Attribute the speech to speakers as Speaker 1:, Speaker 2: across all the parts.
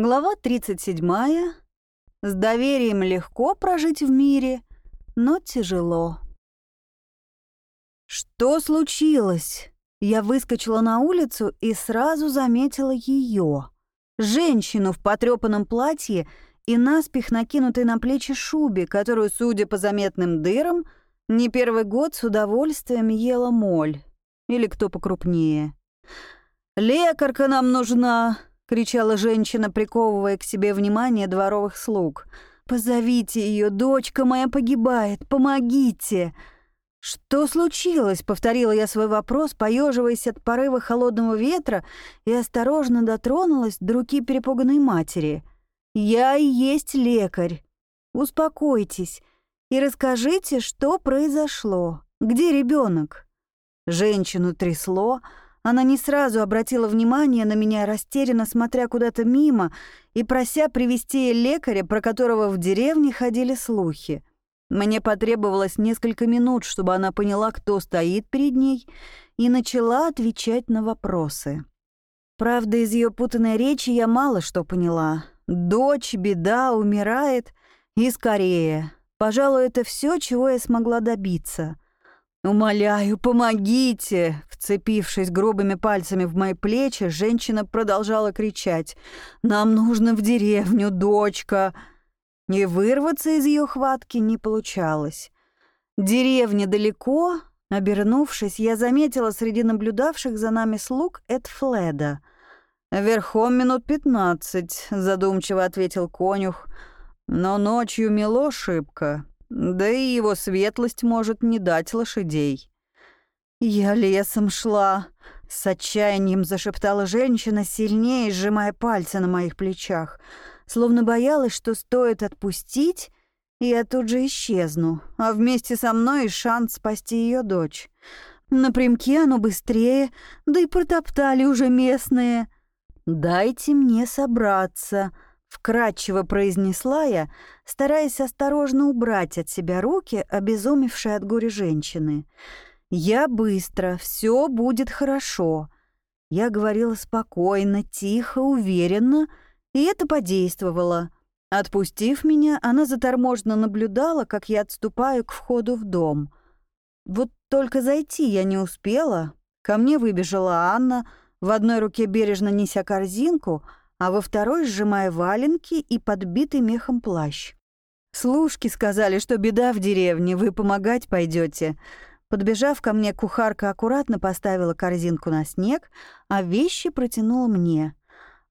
Speaker 1: Глава 37. С доверием легко прожить в мире, но тяжело. Что случилось? Я выскочила на улицу и сразу заметила ее. Женщину в потрепанном платье и наспех накинутой на плечи шубе, которую, судя по заметным дырам, не первый год с удовольствием ела моль. Или кто покрупнее. «Лекарка нам нужна!» — кричала женщина, приковывая к себе внимание дворовых слуг. «Позовите ее, дочка моя погибает, помогите!» «Что случилось?» — повторила я свой вопрос, поеживаясь от порыва холодного ветра и осторожно дотронулась до руки перепуганной матери. «Я и есть лекарь. Успокойтесь и расскажите, что произошло. Где ребенок? Женщину трясло, — она не сразу обратила внимание на меня, растерянно смотря куда-то мимо и прося привести лекаря, про которого в деревне ходили слухи. Мне потребовалось несколько минут, чтобы она поняла, кто стоит перед ней, и начала отвечать на вопросы. Правда, из ее путанной речи я мало что поняла. Дочь, беда, умирает, и скорее. Пожалуй, это все, чего я смогла добиться — «Умоляю, помогите!» Вцепившись грубыми пальцами в мои плечи, женщина продолжала кричать. «Нам нужно в деревню, дочка!» Не вырваться из ее хватки не получалось. Деревня далеко. Обернувшись, я заметила среди наблюдавших за нами слуг Эд Фледа. «Верхом минут пятнадцать», — задумчиво ответил конюх. «Но ночью мело шибко. Да и его светлость может не дать лошадей. «Я лесом шла», — с отчаянием зашептала женщина, сильнее сжимая пальцы на моих плечах, словно боялась, что стоит отпустить, и я тут же исчезну, а вместе со мной и шанс спасти ее дочь. Напрямки оно быстрее, да и протоптали уже местные. «Дайте мне собраться», Вкратчиво произнесла я, стараясь осторожно убрать от себя руки, обезумевшие от горя женщины. «Я быстро, все будет хорошо». Я говорила спокойно, тихо, уверенно, и это подействовало. Отпустив меня, она заторможенно наблюдала, как я отступаю к входу в дом. Вот только зайти я не успела. Ко мне выбежала Анна, в одной руке бережно неся корзинку — а во второй сжимая валенки и подбитый мехом плащ. «Служки сказали, что беда в деревне, вы помогать пойдете. Подбежав ко мне, кухарка аккуратно поставила корзинку на снег, а вещи протянула мне.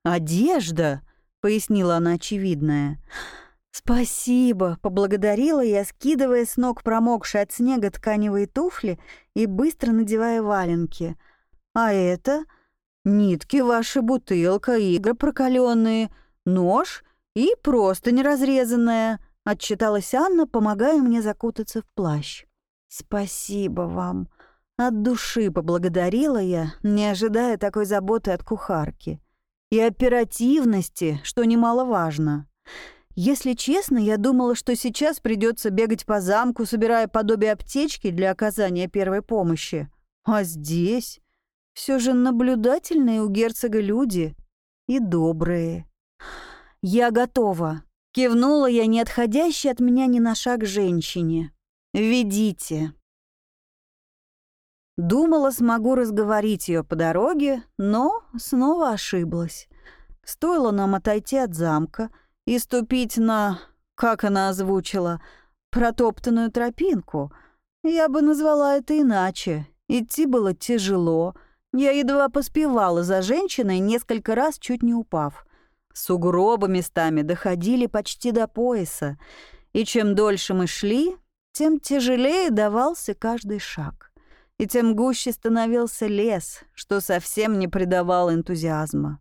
Speaker 1: «Одежда!» — пояснила она очевидное. «Спасибо!» — поблагодарила я, скидывая с ног промокшие от снега тканевые туфли и быстро надевая валенки. «А это?» Нитки ваши, бутылка, игры прокаленные, нож и просто неразрезанная», — отчиталась Анна, помогая мне закутаться в плащ. «Спасибо вам». От души поблагодарила я, не ожидая такой заботы от кухарки. И оперативности, что немаловажно. Если честно, я думала, что сейчас придется бегать по замку, собирая подобие аптечки для оказания первой помощи. А здесь все же наблюдательные у герцога люди и добрые. «Я готова», — кивнула я, не отходящей от меня ни на шаг женщине. «Ведите». Думала, смогу разговорить ее по дороге, но снова ошиблась. Стоило нам отойти от замка и ступить на, как она озвучила, протоптанную тропинку. Я бы назвала это иначе. Идти было тяжело — я едва поспевала за женщиной, несколько раз чуть не упав. Сугробы местами доходили почти до пояса, и чем дольше мы шли, тем тяжелее давался каждый шаг. И тем гуще становился лес, что совсем не придавал энтузиазма.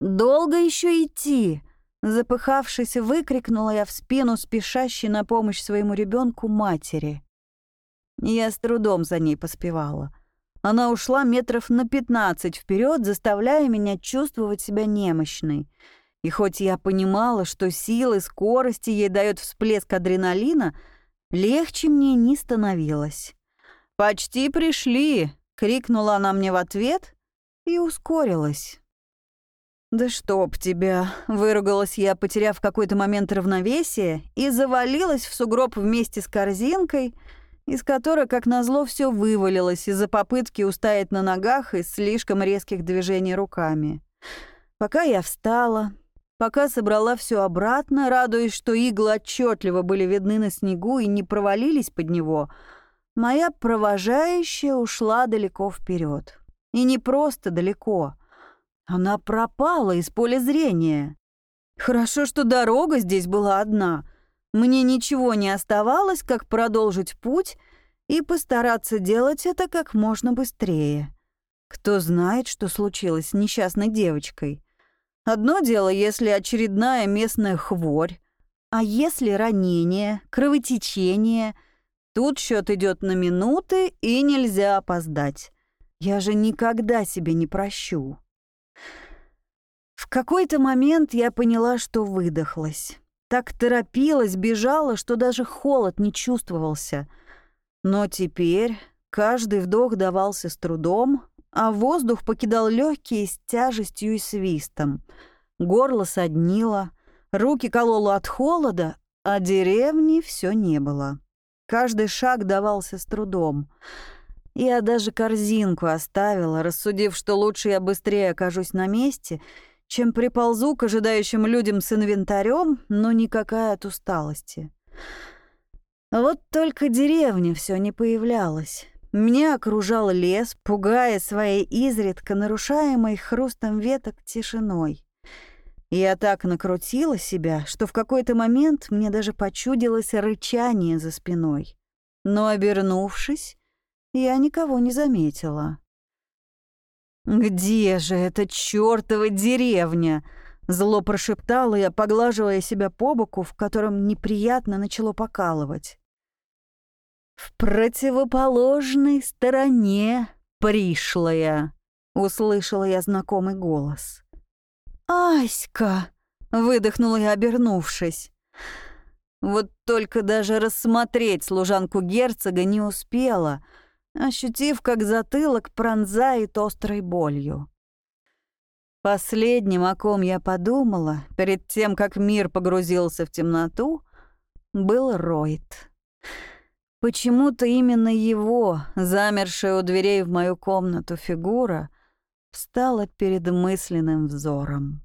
Speaker 1: «Долго еще идти?» Запыхавшись, выкрикнула я в спину спешащей на помощь своему ребенку матери. Я с трудом за ней поспевала — она ушла метров на пятнадцать вперед, заставляя меня чувствовать себя немощной. И хоть я понимала, что силы, скорости ей дает всплеск адреналина, легче мне не становилось. «Почти пришли!» — крикнула она мне в ответ и ускорилась. «Да чтоб тебя!» — выругалась я, потеряв какой-то момент равновесие, и завалилась в сугроб вместе с корзинкой, из которой, как назло, все вывалилось из-за попытки устоять на ногах и слишком резких движений руками. Пока я встала, пока собрала все обратно, радуясь, что иглы отчетливо были видны на снегу и не провалились под него, моя провожающая ушла далеко вперед. И не просто далеко. Она пропала из поля зрения. Хорошо, что дорога здесь была одна. Мне ничего не оставалось, как продолжить путь и постараться делать это как можно быстрее. Кто знает, что случилось с несчастной девочкой. Одно дело, если очередная местная хворь, а если ранение, кровотечение, тут счет идет на минуты и нельзя опоздать. Я же никогда себе не прощу. В какой-то момент я поняла, что выдохлась. Так торопилась, бежала, что даже холод не чувствовался. Но теперь каждый вдох давался с трудом, а воздух покидал легкие с тяжестью и свистом. Горло соднило, руки кололо от холода, а деревни все не было. Каждый шаг давался с трудом. Я даже корзинку оставила, рассудив, что лучше я быстрее окажусь на месте, чем приползу к ожидающим людям с инвентарем, но никакая от усталости. Вот только деревня все не появлялась. Меня окружал лес, пугая своей изредка нарушаемой хрустом веток тишиной. Я так накрутила себя, что в какой-то момент мне даже почудилось рычание за спиной. Но, обернувшись, я никого не заметила. «Где же эта чёртова деревня?» Зло прошептала я, поглаживая себя по боку, в котором неприятно начало покалывать. «В противоположной стороне, пришлая!» — услышала я знакомый голос. «Аська!» — выдохнула я, обернувшись. Вот только даже рассмотреть служанку герцога не успела, ощутив, как затылок пронзает острой болью. Последним, о ком я подумала, перед тем, как мир погрузился в темноту, был Ройд. Почему-то именно его, замершая у дверей в мою комнату фигура, встала перед мысленным взором.